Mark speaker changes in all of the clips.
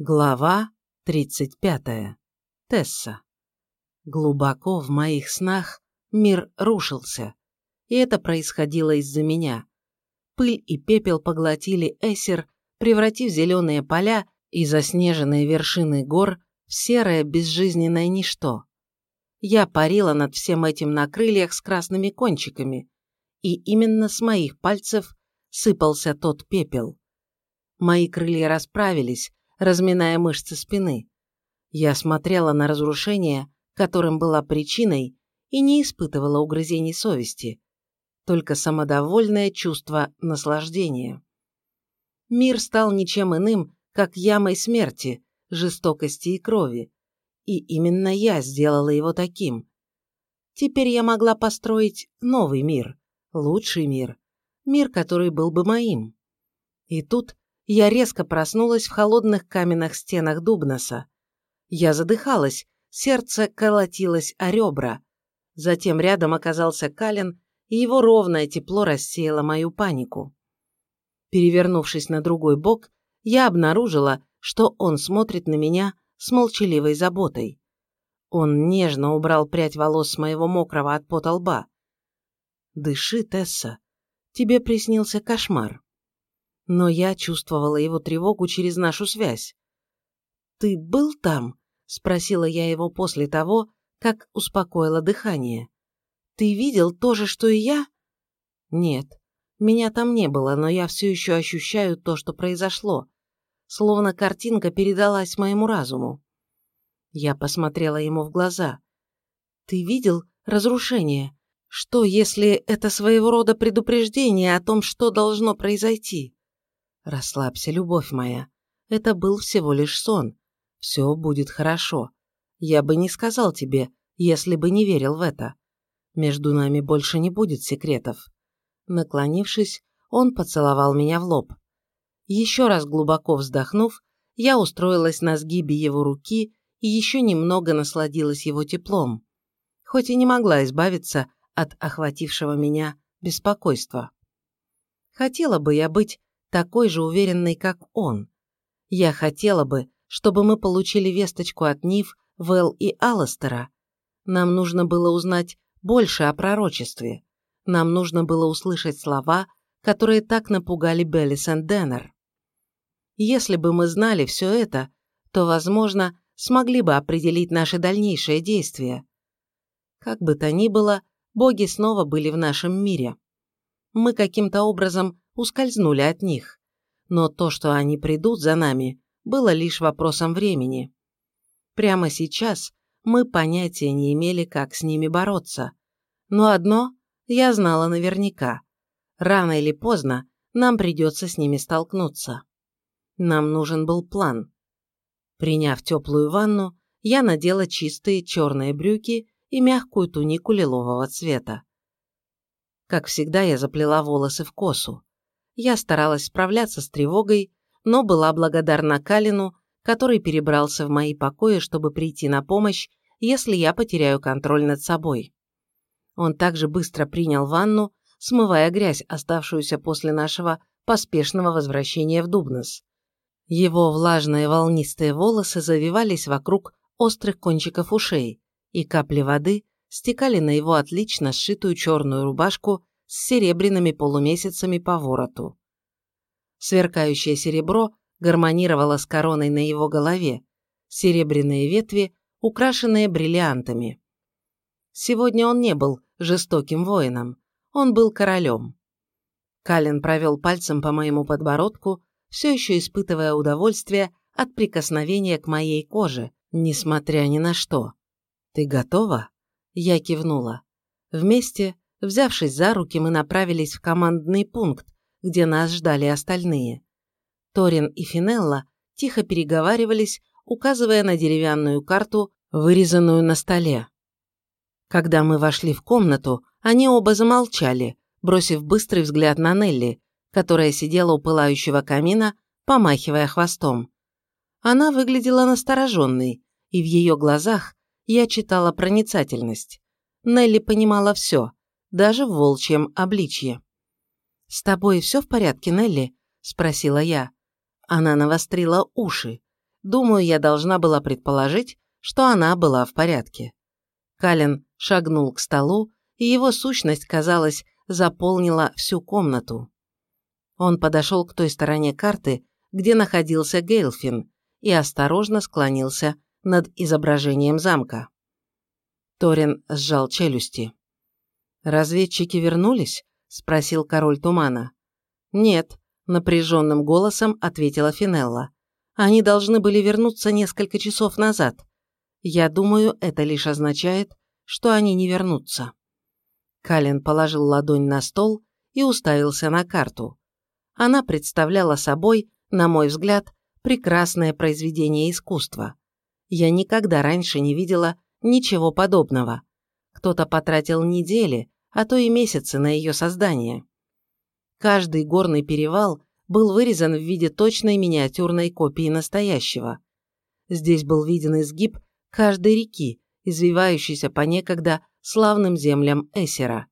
Speaker 1: Глава 35. Тесса. Глубоко в моих снах мир рушился, и это происходило из-за меня. Пыль и пепел поглотили Эсер, превратив зеленые поля и заснеженные вершины гор в серое безжизненное ничто. Я парила над всем этим на крыльях с красными кончиками, и именно с моих пальцев сыпался тот пепел. Мои крылья расправились, разминая мышцы спины. Я смотрела на разрушение, которым была причиной, и не испытывала угрызений совести, только самодовольное чувство наслаждения. Мир стал ничем иным, как ямой смерти, жестокости и крови, и именно я сделала его таким. Теперь я могла построить новый мир, лучший мир, мир, который был бы моим. И тут я резко проснулась в холодных каменных стенах Дубноса. Я задыхалась, сердце колотилось о ребра. Затем рядом оказался Калин, и его ровное тепло рассеяло мою панику. Перевернувшись на другой бок, я обнаружила, что он смотрит на меня с молчаливой заботой. Он нежно убрал прядь волос с моего мокрого от пота лба. «Дыши, Тесса. Тебе приснился кошмар» но я чувствовала его тревогу через нашу связь. «Ты был там?» – спросила я его после того, как успокоила дыхание. «Ты видел то же, что и я?» «Нет, меня там не было, но я все еще ощущаю то, что произошло. Словно картинка передалась моему разуму». Я посмотрела ему в глаза. «Ты видел разрушение? Что, если это своего рода предупреждение о том, что должно произойти?» «Расслабься, любовь моя. Это был всего лишь сон. Все будет хорошо. Я бы не сказал тебе, если бы не верил в это. Между нами больше не будет секретов». Наклонившись, он поцеловал меня в лоб. Еще раз глубоко вздохнув, я устроилась на сгибе его руки и еще немного насладилась его теплом, хоть и не могла избавиться от охватившего меня беспокойства. Хотела бы я быть такой же уверенной, как он. Я хотела бы, чтобы мы получили весточку от Нив, Вэл и Алластера. Нам нужно было узнать больше о пророчестве. Нам нужно было услышать слова, которые так напугали Беллис и Деннер. Если бы мы знали все это, то, возможно, смогли бы определить наши дальнейшие действия. Как бы то ни было, боги снова были в нашем мире. Мы каким-то образом ускользнули от них. Но то, что они придут за нами, было лишь вопросом времени. Прямо сейчас мы понятия не имели, как с ними бороться. Но одно я знала наверняка. Рано или поздно нам придется с ними столкнуться. Нам нужен был план. Приняв теплую ванну, я надела чистые черные брюки и мягкую тунику лилового цвета. Как всегда, я заплела волосы в косу. Я старалась справляться с тревогой, но была благодарна Калину, который перебрался в мои покои, чтобы прийти на помощь, если я потеряю контроль над собой. Он также быстро принял ванну, смывая грязь, оставшуюся после нашего поспешного возвращения в Дубнос. Его влажные волнистые волосы завивались вокруг острых кончиков ушей, и капли воды стекали на его отлично сшитую черную рубашку с серебряными полумесяцами по вороту. Сверкающее серебро гармонировало с короной на его голове, серебряные ветви, украшенные бриллиантами. Сегодня он не был жестоким воином, он был королем. Калин провел пальцем по моему подбородку, все еще испытывая удовольствие от прикосновения к моей коже, несмотря ни на что. «Ты готова?» Я кивнула. Вместе Взявшись за руки, мы направились в командный пункт, где нас ждали остальные. Торин и Финелла тихо переговаривались, указывая на деревянную карту, вырезанную на столе. Когда мы вошли в комнату, они оба замолчали, бросив быстрый взгляд на Нелли, которая сидела у пылающего камина, помахивая хвостом. Она выглядела настороженной, и в ее глазах я читала проницательность. Нелли понимала все, даже в волчьем обличье. «С тобой все в порядке, Нелли?» – спросила я. Она навострила уши. думаю, я должна была предположить, что она была в порядке. Калин шагнул к столу, и его сущность, казалось, заполнила всю комнату. Он подошел к той стороне карты, где находился Гейлфин, и осторожно склонился над изображением замка. Торин сжал челюсти. «Разведчики вернулись?» – спросил король тумана. «Нет», – напряженным голосом ответила Финелла. «Они должны были вернуться несколько часов назад. Я думаю, это лишь означает, что они не вернутся». Калин положил ладонь на стол и уставился на карту. Она представляла собой, на мой взгляд, прекрасное произведение искусства. Я никогда раньше не видела ничего подобного. Кто-то потратил недели, а то и месяцы на ее создание. Каждый горный перевал был вырезан в виде точной миниатюрной копии настоящего. Здесь был виден изгиб каждой реки, извивающейся по некогда славным землям Эсера.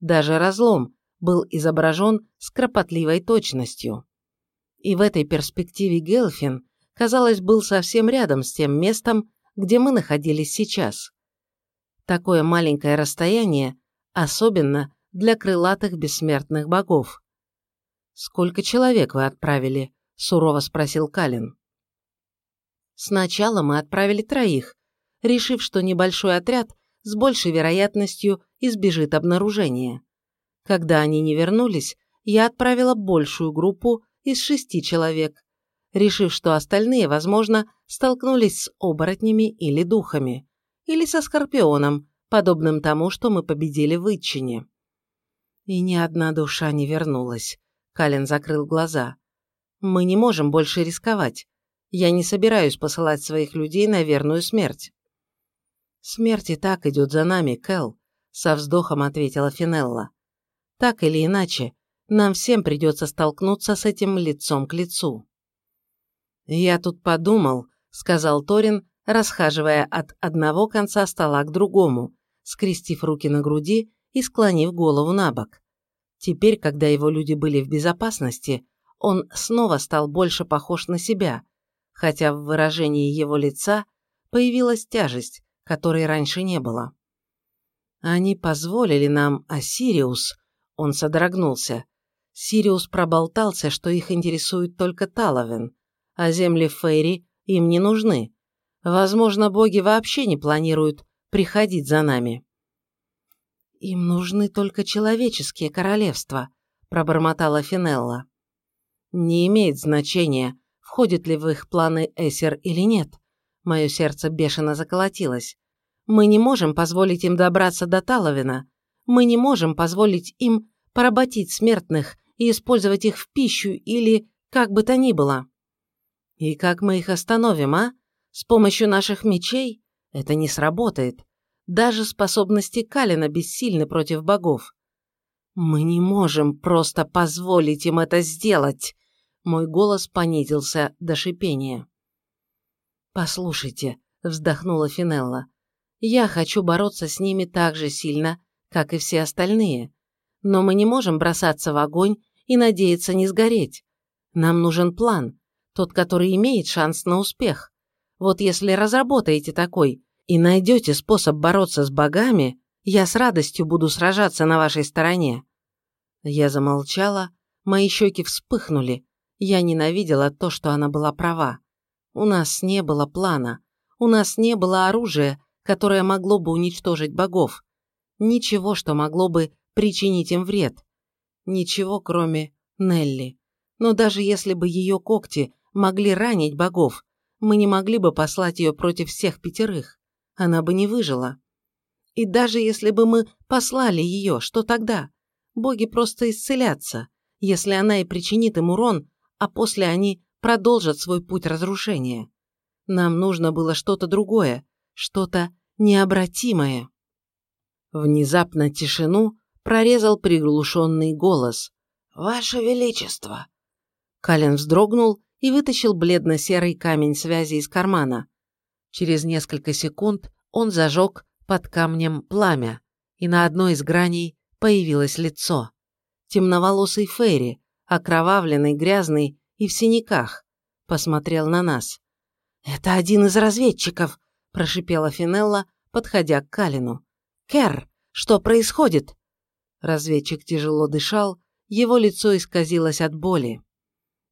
Speaker 1: Даже разлом был изображен с кропотливой точностью. И в этой перспективе Гелфин, казалось, был совсем рядом с тем местом, где мы находились сейчас. Такое маленькое расстояние, особенно для крылатых бессмертных богов. «Сколько человек вы отправили?» – сурово спросил Калин. «Сначала мы отправили троих, решив, что небольшой отряд с большей вероятностью избежит обнаружения. Когда они не вернулись, я отправила большую группу из шести человек, решив, что остальные, возможно, столкнулись с оборотнями или духами, или со скорпионом, подобным тому, что мы победили в Итчине. И ни одна душа не вернулась. Калин закрыл глаза. Мы не можем больше рисковать. Я не собираюсь посылать своих людей на верную смерть. Смерть и так идет за нами, Кэл, со вздохом ответила Финелла. Так или иначе, нам всем придется столкнуться с этим лицом к лицу. «Я тут подумал», — сказал Торин, расхаживая от одного конца стола к другому, скрестив руки на груди и склонив голову на бок. Теперь, когда его люди были в безопасности, он снова стал больше похож на себя, хотя в выражении его лица появилась тяжесть, которой раньше не было. Они позволили нам, а Сириус, он содрогнулся. Сириус проболтался, что их интересует только Таловен, а земли Фейри им не нужны. Возможно, боги вообще не планируют приходить за нами. «Им нужны только человеческие королевства», – пробормотала Финелла. «Не имеет значения, входит ли в их планы Эсер или нет. Мое сердце бешено заколотилось. Мы не можем позволить им добраться до Таловина. Мы не можем позволить им поработить смертных и использовать их в пищу или как бы то ни было. И как мы их остановим, а? С помощью наших мечей? Это не сработает. Даже способности Калина бессильны против богов. Мы не можем просто позволить им это сделать. Мой голос понизился до шипения. «Послушайте», — вздохнула Финелла, — «я хочу бороться с ними так же сильно, как и все остальные. Но мы не можем бросаться в огонь и надеяться не сгореть. Нам нужен план, тот, который имеет шанс на успех. Вот если разработаете такой и найдете способ бороться с богами, я с радостью буду сражаться на вашей стороне». Я замолчала, мои щеки вспыхнули. Я ненавидела то, что она была права. У нас не было плана. У нас не было оружия, которое могло бы уничтожить богов. Ничего, что могло бы причинить им вред. Ничего, кроме Нелли. Но даже если бы ее когти могли ранить богов, мы не могли бы послать ее против всех пятерых. Она бы не выжила. И даже если бы мы послали ее, что тогда? Боги просто исцелятся, если она и причинит им урон, а после они продолжат свой путь разрушения. Нам нужно было что-то другое, что-то необратимое. Внезапно тишину прорезал приглушенный голос. «Ваше Величество!» Калин вздрогнул и вытащил бледно-серый камень связи из кармана. Через несколько секунд он зажег под камнем пламя, и на одной из граней появилось лицо. Темноволосый Фейри, окровавленный, грязный и в синяках, посмотрел на нас. «Это один из разведчиков», – прошипела Финелла, подходя к Калину. «Кэр, что происходит?» Разведчик тяжело дышал, его лицо исказилось от боли.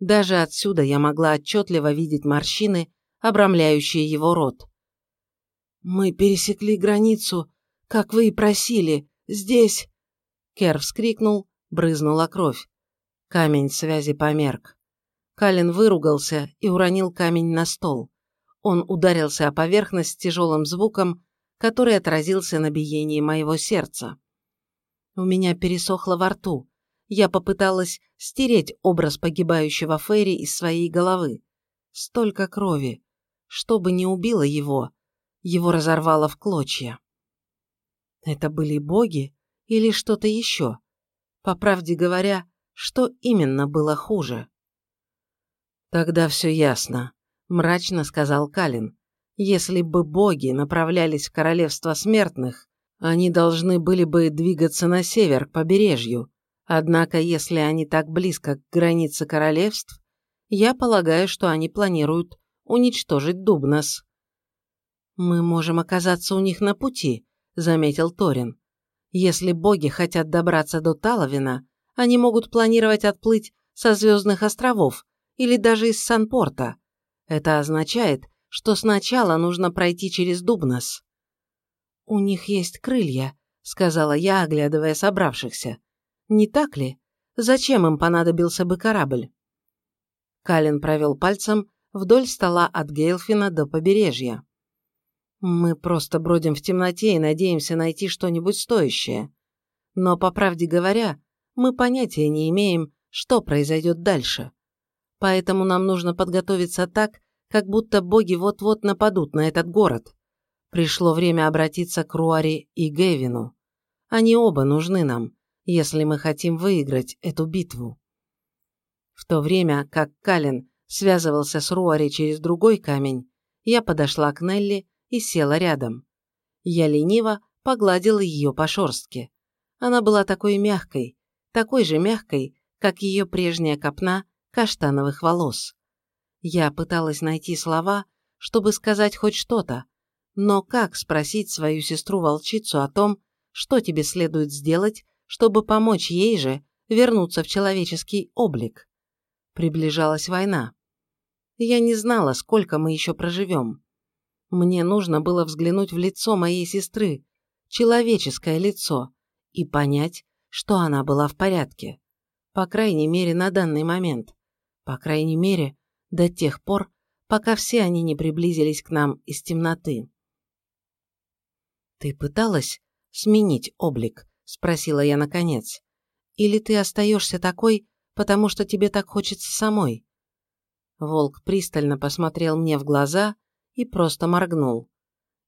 Speaker 1: Даже отсюда я могла отчетливо видеть морщины, обрамляющие его рот. «Мы пересекли границу, как вы и просили. Здесь...» Кер вскрикнул, брызнула кровь. Камень связи померк. Калин выругался и уронил камень на стол. Он ударился о поверхность с тяжелым звуком, который отразился на биении моего сердца. У меня пересохло во рту. Я попыталась стереть образ погибающего Ферри из своей головы. Столько крови. Что бы ни убило его, его разорвало в клочья. Это были боги или что-то еще? По правде говоря, что именно было хуже? Тогда все ясно, мрачно сказал Калин. Если бы боги направлялись в королевство смертных, они должны были бы двигаться на север, к побережью. Однако, если они так близко к границе королевств, я полагаю, что они планируют уничтожить Дубнос. «Мы можем оказаться у них на пути», — заметил Торин. «Если боги хотят добраться до Таловина, они могут планировать отплыть со Звездных островов или даже из Санпорта. Это означает, что сначала нужно пройти через Дубнос». «У них есть крылья», — сказала я, оглядывая собравшихся. «Не так ли? Зачем им понадобился бы корабль?» Калин провел пальцем вдоль стола от Гейлфина до побережья. Мы просто бродим в темноте и надеемся найти что-нибудь стоящее. Но, по правде говоря, мы понятия не имеем, что произойдет дальше. Поэтому нам нужно подготовиться так, как будто боги вот-вот нападут на этот город. Пришло время обратиться к Руаре и Гевину. Они оба нужны нам, если мы хотим выиграть эту битву. В то время, как Калин связывался с Руари через другой камень, я подошла к Нелли и села рядом. Я лениво погладила ее по шорстке. Она была такой мягкой, такой же мягкой, как ее прежняя копна каштановых волос. Я пыталась найти слова, чтобы сказать хоть что-то, но как спросить свою сестру-волчицу о том, что тебе следует сделать, чтобы помочь ей же вернуться в человеческий облик? Приближалась война. Я не знала, сколько мы еще проживем. Мне нужно было взглянуть в лицо моей сестры, человеческое лицо, и понять, что она была в порядке. По крайней мере, на данный момент. По крайней мере, до тех пор, пока все они не приблизились к нам из темноты. «Ты пыталась сменить облик?» – спросила я наконец. «Или ты остаешься такой, потому что тебе так хочется самой?» Волк пристально посмотрел мне в глаза – и просто моргнул.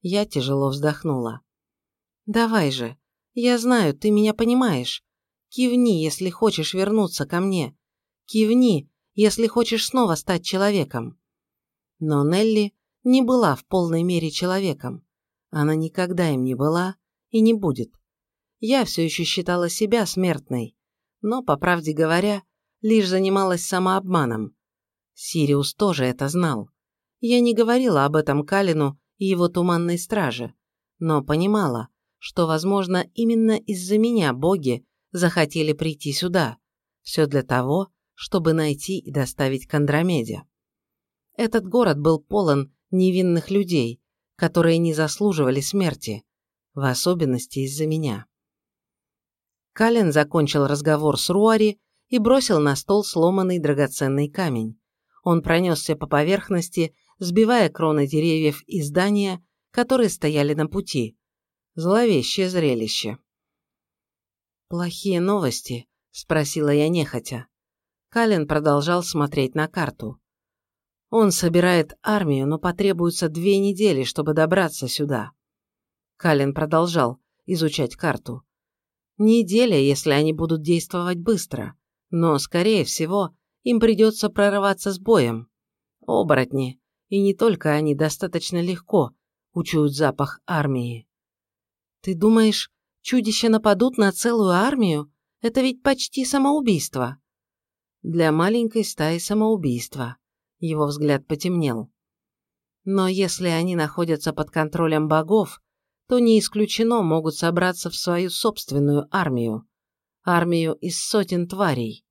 Speaker 1: Я тяжело вздохнула. «Давай же. Я знаю, ты меня понимаешь. Кивни, если хочешь вернуться ко мне. Кивни, если хочешь снова стать человеком». Но Нелли не была в полной мере человеком. Она никогда им не была и не будет. Я все еще считала себя смертной, но, по правде говоря, лишь занималась самообманом. Сириус тоже это знал. Я не говорила об этом Калину и его туманной страже, но понимала, что, возможно, именно из-за меня боги захотели прийти сюда. Все для того, чтобы найти и доставить к. Этот город был полон невинных людей, которые не заслуживали смерти, в особенности из-за меня. Калин закончил разговор с Руари и бросил на стол сломанный драгоценный камень. Он пронесся по поверхности, сбивая кроны деревьев и здания, которые стояли на пути. Зловещее зрелище. «Плохие новости?» – спросила я нехотя. Калин продолжал смотреть на карту. Он собирает армию, но потребуется две недели, чтобы добраться сюда. Калин продолжал изучать карту. Неделя, если они будут действовать быстро, но, скорее всего, им придется прорываться с боем. Оборотни и не только они достаточно легко учуют запах армии. Ты думаешь, чудища нападут на целую армию? Это ведь почти самоубийство. Для маленькой стаи самоубийство. Его взгляд потемнел. Но если они находятся под контролем богов, то не исключено могут собраться в свою собственную армию. Армию из сотен тварей.